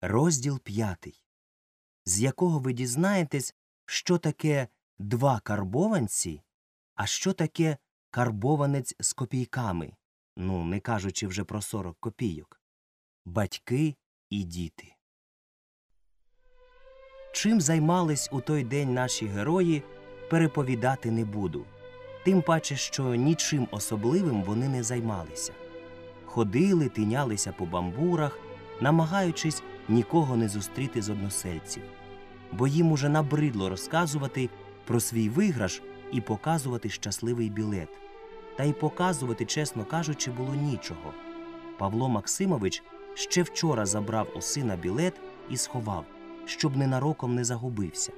розділ п'ятий, з якого ви дізнаєтесь, що таке два карбованці, а що таке карбованець з копійками, ну, не кажучи вже про сорок копійок, батьки і діти. Чим займались у той день наші герої, переповідати не буду, тим паче, що нічим особливим вони не займалися. Ходили, тинялися по бамбурах, намагаючись нікого не зустріти з односельців, бо їм уже набридло розказувати про свій виграш і показувати щасливий білет. Та й показувати, чесно кажучи, було нічого. Павло Максимович ще вчора забрав у сина білет і сховав, щоб ненароком не загубився.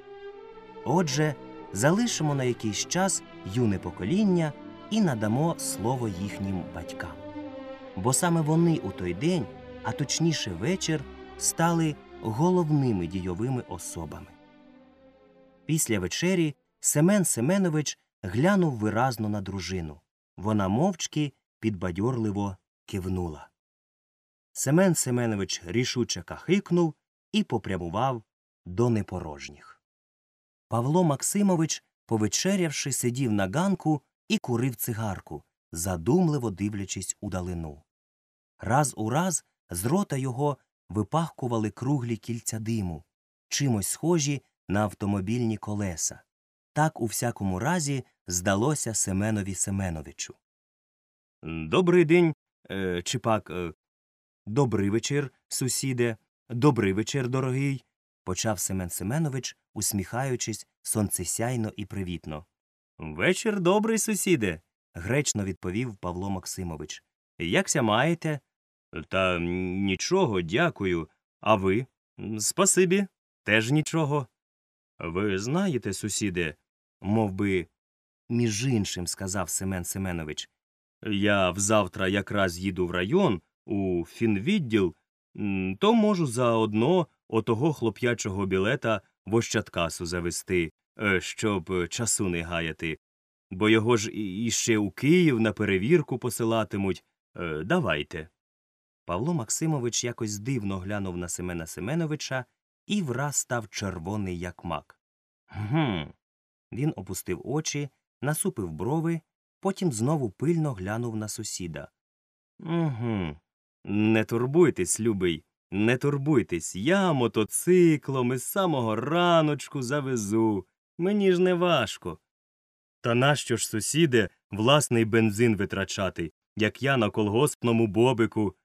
Отже, залишимо на якийсь час юне покоління і надамо слово їхнім батькам. Бо саме вони у той день, а точніше вечір, стали головними дійовими особами. Після вечері Семен Семенович глянув виразно на дружину. Вона мовчки підбадьорливо кивнула. Семен Семенович рішуче кахикнув і попрямував до непорожніх. Павло Максимович, повечерявши, сидів на ганку і курив цигарку, задумливо дивлячись удалину. Раз у раз з рота його випахкували круглі кільця диму, чимось схожі на автомобільні колеса. Так у всякому разі здалося Семенові Семеновичу. Добрий день, е, чи пак е, добрий вечір, сусіде, добрий вечір, дорогий, почав Семен Семенович, усміхаючись сонцесяйно і привітно. Вечір добрий, сусіде, гречно відповів Павло Максимович. Якся маєте? Та нічого, дякую. А ви? Спасибі, теж нічого. Ви знаєте, сусіде, мов би, між іншим, сказав Семен Семенович. Я взавтра якраз їду в район у фінвідділ, то можу заодно отого хлоп'ячого білета в Ощадкасу завести, е, щоб часу не гаяти. Бо його ж іще у Київ на перевірку посилатимуть. Е, Давайте. Павло Максимович якось дивно глянув на Семена Семеновича і враз став червоний, як мак. Гм. Він опустив очі, насупив брови, потім знову пильно глянув на сусіда. Угу. Не турбуйтесь, любий, не турбуйтесь. Я мотоциклом із самого раночку завезу. Мені ж не важко. Та нащо ж, сусіде, власний бензин витрачати, як я на колгоспному бобику.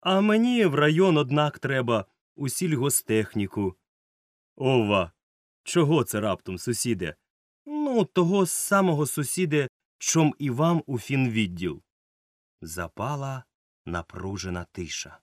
А мені в район, однак, треба у сільгостехніку. Ова. Чого це раптом, сусіде? Ну, того самого сусіде, чом і вам у фінвідділ. Запала напружена тиша.